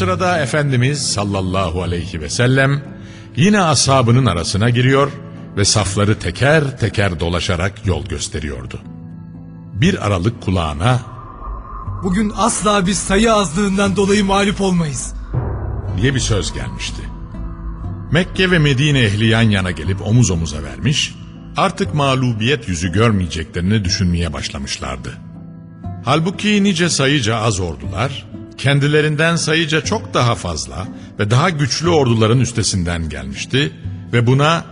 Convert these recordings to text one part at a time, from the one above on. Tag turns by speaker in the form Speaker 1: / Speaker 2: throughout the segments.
Speaker 1: sırada Efendimiz sallallahu aleyhi ve sellem yine ashabının arasına giriyor ve safları teker teker dolaşarak yol gösteriyordu. Bir aralık kulağına
Speaker 2: Bugün asla biz sayı azlığından dolayı mağlup olmayız.
Speaker 1: diye bir söz gelmişti. Mekke ve Medine ehli yan yana gelip omuz omuza vermiş, artık mağlubiyet yüzü görmeyeceklerini düşünmeye başlamışlardı. Halbuki nice sayıca az ordular, kendilerinden sayıca çok daha fazla ve daha güçlü orduların üstesinden gelmişti ve buna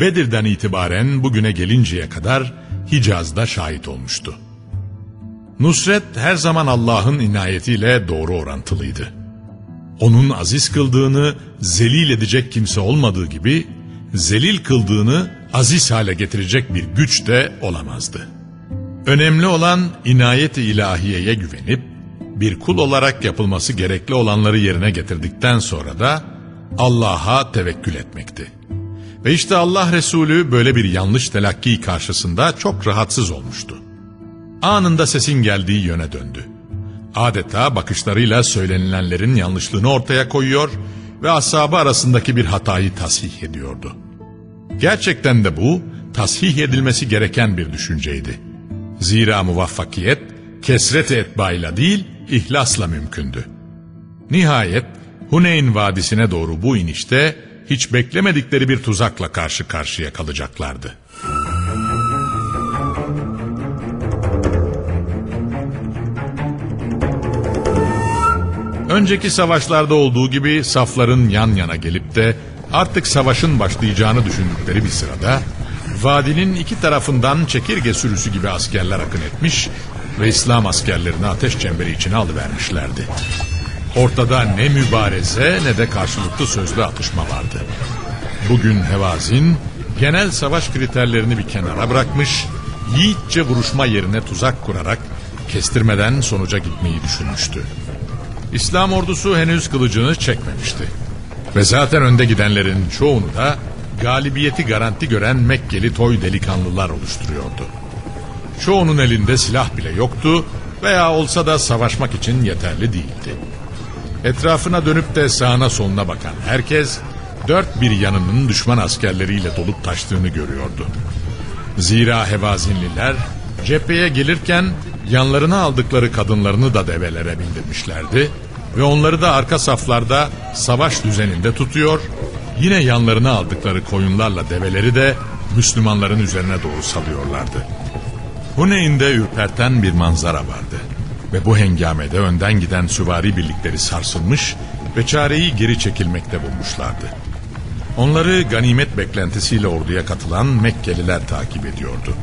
Speaker 1: Bedir'den itibaren bugüne gelinceye kadar Hicaz'da şahit olmuştu. Nusret her zaman Allah'ın inayetiyle doğru orantılıydı. Onun aziz kıldığını zelil edecek kimse olmadığı gibi, zelil kıldığını aziz hale getirecek bir güç de olamazdı. Önemli olan inayet-i ilahiyeye güvenip, bir kul olarak yapılması gerekli olanları yerine getirdikten sonra da Allah'a tevekkül etmekti. Ve işte Allah Resulü böyle bir yanlış telakki karşısında çok rahatsız olmuştu. Anında sesin geldiği yöne döndü. Adeta bakışlarıyla söylenilenlerin yanlışlığını ortaya koyuyor ve ashabı arasındaki bir hatayı tasih ediyordu. Gerçekten de bu tasih edilmesi gereken bir düşünceydi. Zira muvaffakiyet kesret etbayla değil ihlasla mümkündü. Nihayet Huneyn Vadisi'ne doğru bu inişte hiç beklemedikleri bir tuzakla karşı karşıya kalacaklardı. Önceki savaşlarda olduğu gibi safların yan yana gelip de artık savaşın başlayacağını düşündükleri bir sırada vadinin iki tarafından çekirge sürüsü gibi askerler akın etmiş ve İslam askerlerini ateş çemberi içine alıvermişlerdi. Ortada ne mübareze ne de karşılıklı sözlü atışma vardı. Bugün Hevazin genel savaş kriterlerini bir kenara bırakmış, yiğitçe vuruşma yerine tuzak kurarak kestirmeden sonuca gitmeyi düşünmüştü. İslam ordusu henüz kılıcını çekmemişti. Ve zaten önde gidenlerin çoğunu da galibiyeti garanti gören Mekkeli toy delikanlılar oluşturuyordu. Çoğunun elinde silah bile yoktu veya olsa da savaşmak için yeterli değildi. Etrafına dönüp de sağına soluna bakan herkes dört bir yanının düşman askerleriyle dolup taştığını görüyordu. Zira Hevazinliler cepheye gelirken yanlarına aldıkları kadınlarını da develere bindirmişlerdi ve onları da arka saflarda savaş düzeninde tutuyor, yine yanlarına aldıkları koyunlarla develeri de Müslümanların üzerine doğru salıyorlardı. Huneyn'de ürperten bir manzara vardı ve bu hengamede önden giden süvari birlikleri sarsılmış ve çareyi geri çekilmekte bulmuşlardı. Onları ganimet beklentisiyle orduya katılan Mekkeliler takip ediyordu.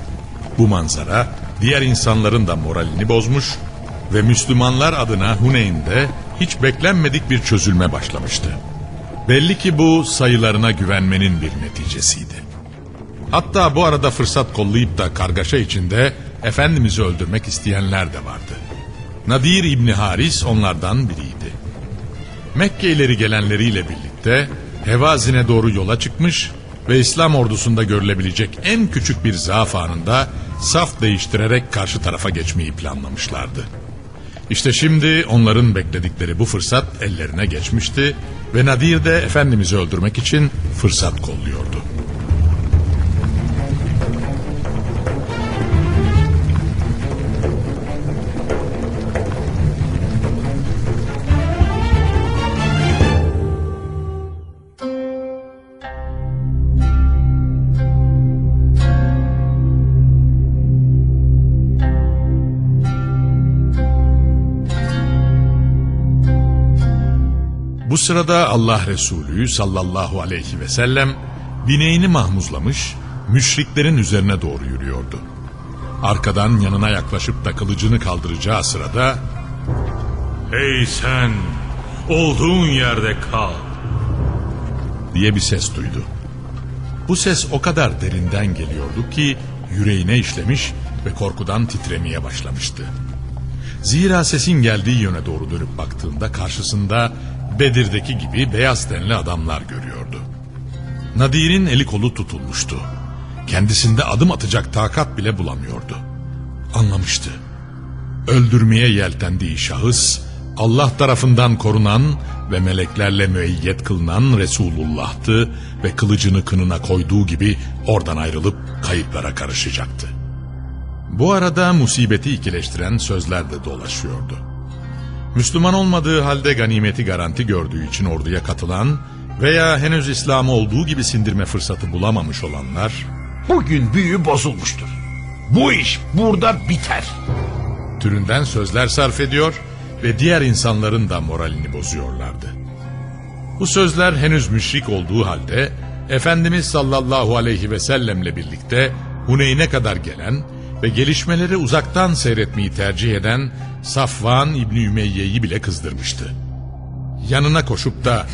Speaker 1: Bu manzara diğer insanların da moralini bozmuş ve Müslümanlar adına Huneyn'de hiç beklenmedik bir çözülme başlamıştı. Belli ki bu sayılarına güvenmenin bir neticesiydi. Hatta bu arada fırsat kollayıp da kargaşa içinde Efendimiz'i öldürmek isteyenler de vardı. Nadir İbni Haris onlardan biriydi. Mekke ileri gelenleriyle birlikte Hevazin'e doğru yola çıkmış ve İslam ordusunda görülebilecek en küçük bir zaaf anında saf değiştirerek karşı tarafa geçmeyi planlamışlardı. İşte şimdi onların bekledikleri bu fırsat ellerine geçmişti ve Nadir de Efendimiz'i öldürmek için fırsat kolluyordu. Bu sırada Allah Resulü sallallahu aleyhi ve sellem bineğini mahmuzlamış, müşriklerin üzerine doğru yürüyordu. Arkadan yanına yaklaşıp da kılıcını kaldıracağı sırada
Speaker 3: Hey sen! Olduğun yerde kal.
Speaker 1: diye bir ses duydu. Bu ses o kadar derinden geliyordu ki yüreğine işlemiş ve korkudan titremeye başlamıştı. Zira sesin geldiği yöne doğru dönüp baktığında karşısında Bedir'deki gibi beyaz tenli adamlar görüyordu. Nadir'in eli kolu tutulmuştu. Kendisinde adım atacak takat bile bulamıyordu. Anlamıştı. Öldürmeye yeltendiği şahıs Allah tarafından korunan ve meleklerle müeyyet kılınan Resulullah'tı ve kılıcını kınına koyduğu gibi oradan ayrılıp kayıplara karışacaktı. Bu arada musibeti ikileştiren sözler de dolaşıyordu. Müslüman olmadığı halde ganimeti garanti gördüğü için orduya katılan veya henüz İslam'ı olduğu gibi sindirme fırsatı bulamamış olanlar
Speaker 4: Bugün büyü bozulmuştur. Bu iş burada biter.
Speaker 1: türünden sözler sarf ediyor ve diğer insanların da moralini bozuyorlardı. Bu sözler henüz müşrik olduğu halde Efendimiz sallallahu aleyhi ve sellemle birlikte Huneyn'e kadar gelen ve gelişmeleri uzaktan seyretmeyi tercih eden Safvan İbni Ümeyye'yi bile kızdırmıştı. Yanına koşup da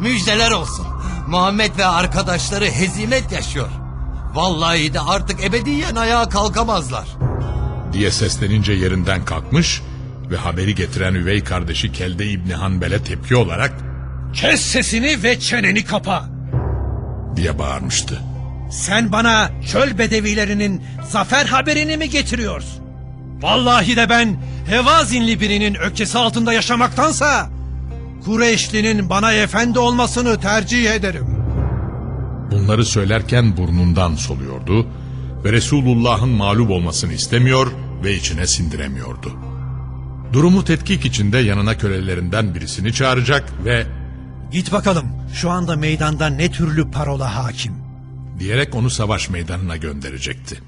Speaker 5: Müjdeler olsun. Muhammed ve arkadaşları hezimet yaşıyor. Vallahi de artık ebediyen ayağa kalkamazlar.
Speaker 1: diye seslenince yerinden kalkmış ve haberi getiren üvey kardeşi Kelde İbni Hanbel'e tepki olarak
Speaker 6: Kes sesini ve çeneni kapa.
Speaker 1: diye bağırmıştı.
Speaker 6: Sen bana çöl bedevilerinin zafer haberini mi getiriyorsun? Vallahi de ben Hevazinli birinin ökçesi altında yaşamaktansa Kureyşlinin bana efendi olmasını tercih ederim.
Speaker 1: Bunları söylerken burnundan soluyordu ve Resulullah'ın mağlup olmasını istemiyor ve içine sindiremiyordu. Durumu tetkik içinde yanına kölelerinden birisini çağıracak ve
Speaker 6: Git bakalım şu anda meydanda ne türlü parola hakim.
Speaker 1: Diyerek onu savaş meydanına gönderecekti.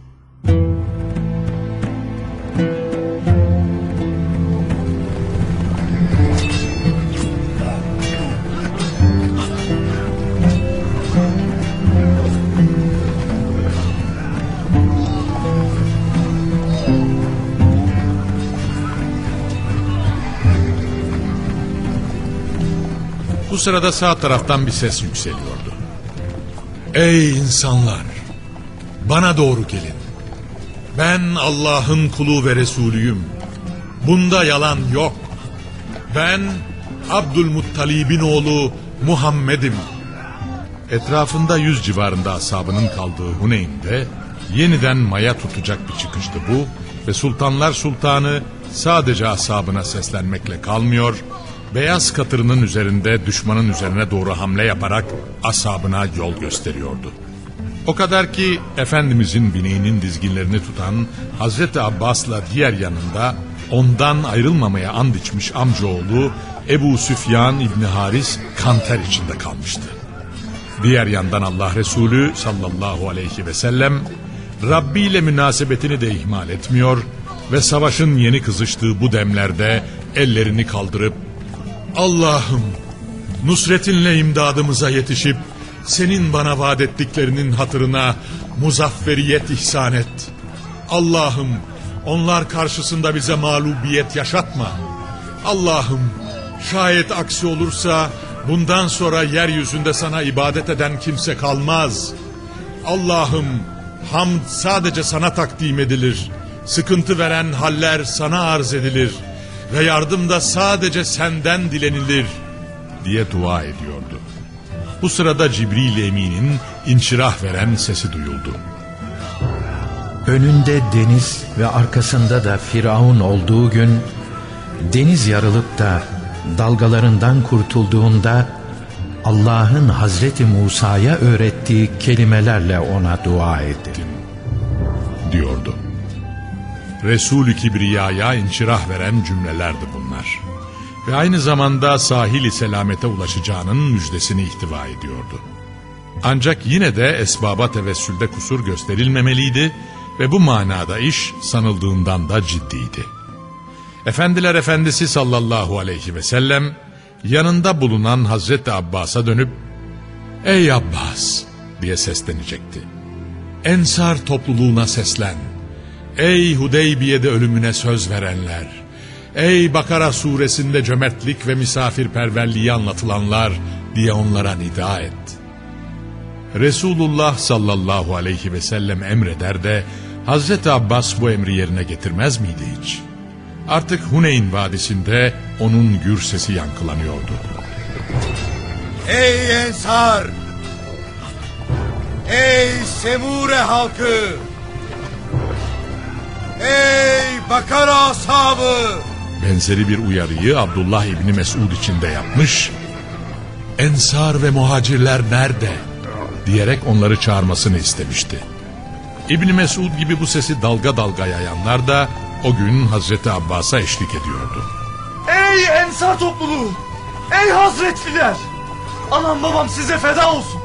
Speaker 1: Bu sırada sağ taraftan bir ses yükseliyordu. Ey insanlar! Bana doğru gelin. Ben Allah'ın kulu ve Resulüyüm. Bunda yalan yok. Ben Abdülmuttalib'in oğlu Muhammed'im. Etrafında yüz civarında asabının kaldığı Huneyn'de yeniden maya tutacak bir çıkıştı bu ve Sultanlar Sultanı sadece asabına seslenmekle kalmıyor, beyaz katırının üzerinde düşmanın üzerine doğru hamle yaparak asabına yol gösteriyordu. O kadar ki Efendimizin bineğinin dizginlerini tutan Hazreti Abbas'la diğer yanında ondan ayrılmamaya and içmiş amcaoğlu Ebu Süfyan İbni Haris kanter içinde kalmıştı. Diğer yandan Allah Resulü sallallahu aleyhi ve sellem Rabbi ile münasebetini de ihmal etmiyor ve savaşın yeni kızıştığı bu demlerde ellerini kaldırıp Allah'ım nusretinle imdadımıza yetişip senin bana vaat ettiklerinin hatırına muzafferiyet ihsan et. Allah'ım onlar karşısında bize mağlubiyet yaşatma. Allah'ım şayet aksi olursa bundan sonra yeryüzünde sana ibadet eden kimse kalmaz. Allah'ım Hamd sadece sana takdim edilir. Sıkıntı veren haller sana arz edilir. Ve yardım da sadece senden dilenilir. Diye dua ediyordu. Bu sırada Cibril Emin'in inşirah veren sesi duyuldu.
Speaker 7: Önünde deniz ve arkasında da Firavun olduğu gün deniz yarılıp da dalgalarından kurtulduğunda Allah'ın Hazreti Musa'ya öğrettiği kelimelerle ona dua edin.
Speaker 1: diyordu. Resul-i Kibriya'ya inşirah veren cümlelerdi bunlar. Ve aynı zamanda sahili selamete ulaşacağının müjdesini ihtiva ediyordu. Ancak yine de esbaba tevessülde kusur gösterilmemeliydi ve bu manada iş sanıldığından da ciddiydi. Efendiler Efendisi sallallahu aleyhi ve sellem yanında bulunan Hazreti Abbas'a dönüp ''Ey Abbas'' diye seslenecekti. Ensar topluluğuna seslen. Ey Hudeybiye'de ölümüne söz verenler. Ey Bakara suresinde cömertlik ve misafirperverliği anlatılanlar diye onlara nida et. Resulullah sallallahu aleyhi ve sellem emreder de Hazreti Abbas bu emri yerine getirmez miydi hiç? Artık Huneyn vadisinde onun gür sesi yankılanıyordu.
Speaker 8: Ey Ensar! Ey Semure halkı! Ey Bakara ashabı!
Speaker 1: Benzeri bir uyarıyı Abdullah İbni Mesud için de yapmış. Ensar ve muhacirler nerede? Diyerek onları çağırmasını istemişti. İbni Mesud gibi bu sesi dalga dalga yayanlar da o gün Hazreti Abbas'a eşlik ediyordu.
Speaker 9: Ey ensar topluluğu! Ey hazretliler! Anam babam size feda olsun.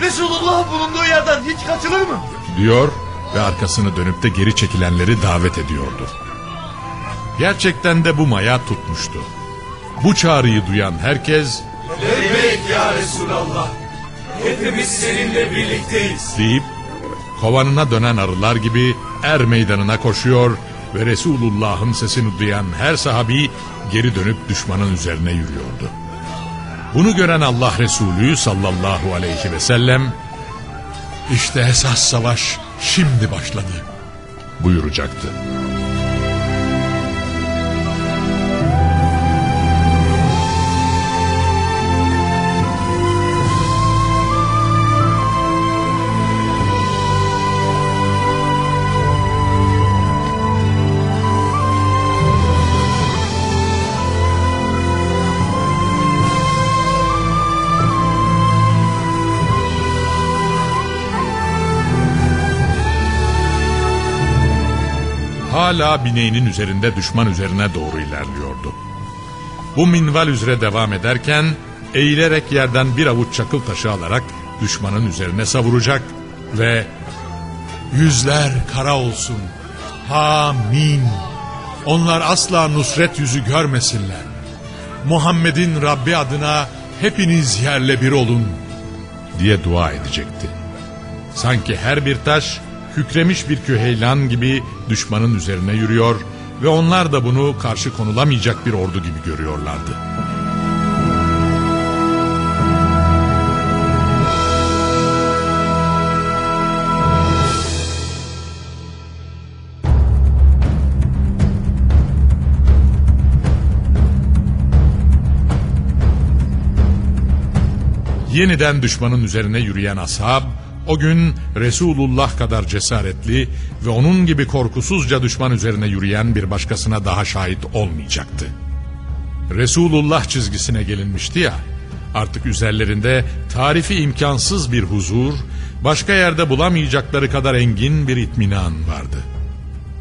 Speaker 9: Resulullah bulunduğu yerden hiç kaçılır mı?
Speaker 1: Diyor ve arkasını dönüp de geri çekilenleri davet ediyordu. Gerçekten de bu maya tutmuştu. Bu çağrıyı duyan herkes
Speaker 9: Evet ya Resulallah. Hepimiz seninle birlikteyiz.
Speaker 1: deyip kovanına dönen arılar gibi er meydanına koşuyor ve Resulullah'ın sesini duyan her sahabi geri dönüp düşmanın üzerine yürüyordu. Bunu gören Allah Resulü sallallahu aleyhi ve sellem işte esas savaş şimdi başladı buyuracaktı. Hala bineğinin üzerinde düşman üzerine doğru ilerliyordu. Bu minval üzere devam ederken eğilerek yerden bir avuç çakıl taşı alarak düşmanın üzerine savuracak ve yüzler kara olsun. Amin. Onlar asla nusret yüzü görmesinler. Muhammed'in Rabbi adına hepiniz yerle bir olun diye dua edecekti. Sanki her bir taş kükremiş bir küheylan gibi düşmanın üzerine yürüyor ve onlar da bunu karşı konulamayacak bir ordu gibi görüyorlardı. Yeniden düşmanın üzerine yürüyen ashab o gün Resulullah kadar cesaretli ve onun gibi korkusuzca düşman üzerine yürüyen bir başkasına daha şahit olmayacaktı. Resulullah çizgisine gelinmişti ya, artık üzerlerinde tarifi imkansız bir huzur, başka yerde bulamayacakları kadar engin bir itminan vardı.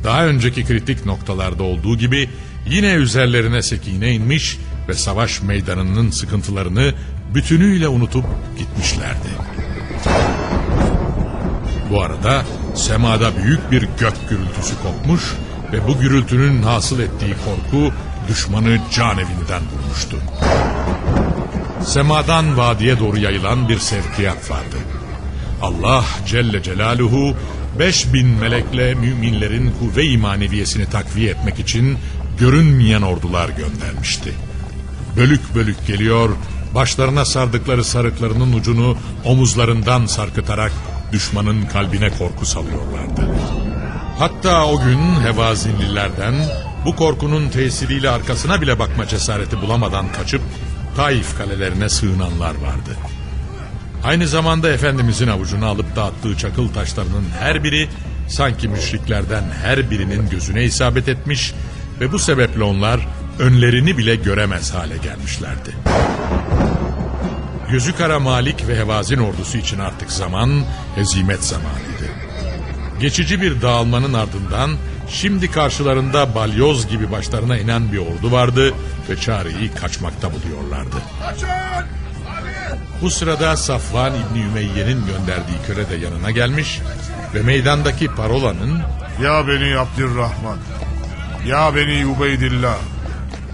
Speaker 1: Daha önceki kritik noktalarda olduğu gibi yine üzerlerine sekine inmiş ve savaş meydanının sıkıntılarını bütünüyle unutup gitmişlerdi. Bu arada semada büyük bir gök gürültüsü kopmuş ve bu gürültünün hasıl ettiği korku düşmanı can evinden vurmuştu. Semadan vadiye doğru yayılan bir sevkiyat vardı. Allah Celle Celaluhu 5000 melekle müminlerin kuvve-i maneviyesini takviye etmek için görünmeyen ordular göndermişti. Bölük bölük geliyor, başlarına sardıkları sarıklarının ucunu omuzlarından sarkıtarak düşmanın kalbine korku salıyorlardı. Hatta o gün Hevazinlilerden bu korkunun tesiriyle arkasına bile bakma cesareti bulamadan kaçıp Taif kalelerine sığınanlar vardı. Aynı zamanda Efendimizin avucuna alıp dağıttığı çakıl taşlarının her biri sanki müşriklerden her birinin gözüne isabet etmiş ve bu sebeple onlar önlerini bile göremez hale gelmişlerdi. Gözü kara Malik ve Hevazin ordusu için artık zaman hezimet zamanıydı. Geçici bir dağılmanın ardından şimdi karşılarında balyoz gibi başlarına inen bir ordu vardı ve çareyi kaçmakta buluyorlardı. Bu sırada Safvan İbni Ümeyye'nin gönderdiği köle de yanına gelmiş ve meydandaki parolanın
Speaker 10: Ya beni Abdurrahman, ya beni Ubeydillah,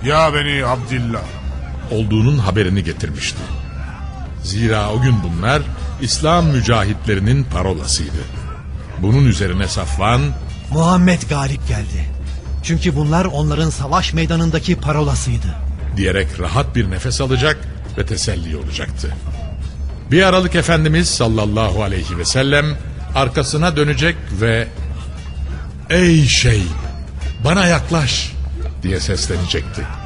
Speaker 10: ya beni Abdillah.
Speaker 1: olduğunun haberini getirmişti. Zira o gün bunlar İslam mücahitlerinin parolasıydı. Bunun üzerine Safvan
Speaker 6: Muhammed galip geldi. Çünkü bunlar onların savaş meydanındaki parolasıydı.
Speaker 1: diyerek rahat bir nefes alacak ve teselli olacaktı. Bir aralık Efendimiz sallallahu aleyhi ve sellem arkasına dönecek ve ''Ey şeyh bana yaklaş'' diye seslenecekti.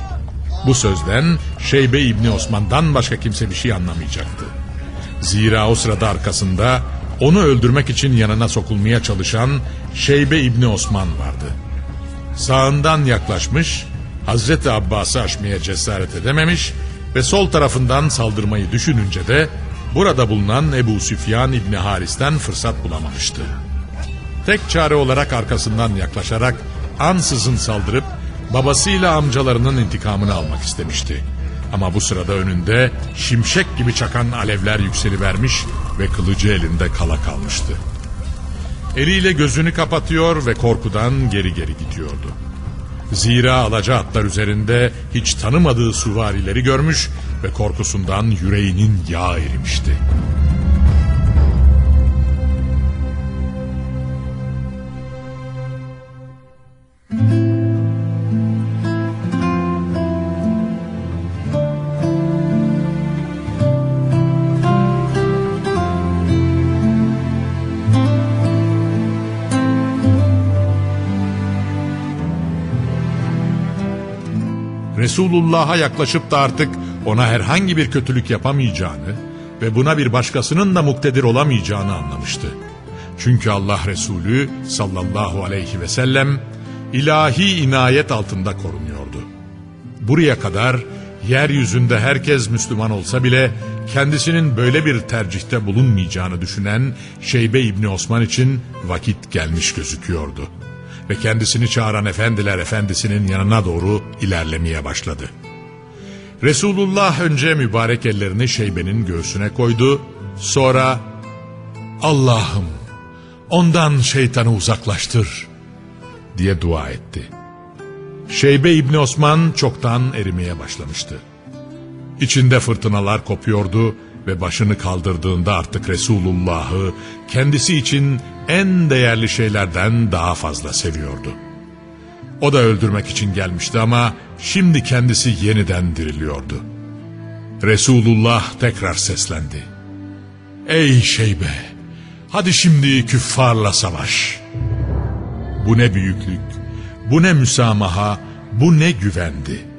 Speaker 1: Bu sözden Şeybe İbni Osman'dan başka kimse bir şey anlamayacaktı. Zira o sırada arkasında onu öldürmek için yanına sokulmaya çalışan Şeybe İbni Osman vardı. Sağından yaklaşmış, Hazreti Abbas'ı aşmaya cesaret edememiş ve sol tarafından saldırmayı düşününce de burada bulunan Ebu Süfyan İbni Haris'ten fırsat bulamamıştı. Tek çare olarak arkasından yaklaşarak ansızın saldırıp babasıyla amcalarının intikamını almak istemişti. Ama bu sırada önünde şimşek gibi çakan alevler yükselivermiş ve kılıcı elinde kala kalmıştı. Eliyle gözünü kapatıyor ve korkudan geri geri gidiyordu. Zira alaca atlar üzerinde hiç tanımadığı süvarileri görmüş ve korkusundan yüreğinin yağ erimişti. Resulullah'a yaklaşıp da artık ona herhangi bir kötülük yapamayacağını ve buna bir başkasının da muktedir olamayacağını anlamıştı. Çünkü Allah Resulü sallallahu aleyhi ve sellem ilahi inayet altında korunuyordu. Buraya kadar yeryüzünde herkes Müslüman olsa bile kendisinin böyle bir tercihte bulunmayacağını düşünen Şeybe İbni Osman için vakit gelmiş gözüküyordu ve kendisini çağıran efendiler efendisinin yanına doğru ilerlemeye başladı. Resulullah önce mübarek ellerini Şeybe'nin göğsüne koydu, sonra Allah'ım ondan şeytanı uzaklaştır diye dua etti. Şeybe İbni Osman çoktan erimeye başlamıştı. İçinde fırtınalar kopuyordu ve başını kaldırdığında artık Resulullah'ı kendisi için en değerli şeylerden daha fazla seviyordu. O da öldürmek için gelmişti ama şimdi kendisi yeniden diriliyordu. Resulullah tekrar seslendi. Ey şeybe, hadi şimdi küffarla savaş. Bu ne büyüklük, bu ne müsamaha, bu ne güvendi.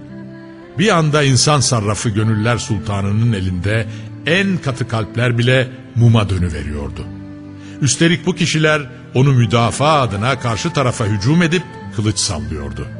Speaker 1: Bir anda insan sarrafı gönüller sultanının elinde en katı kalpler bile muma dönüveriyordu. Üstelik bu kişiler onu müdafaa adına karşı tarafa hücum edip kılıç sallıyordu.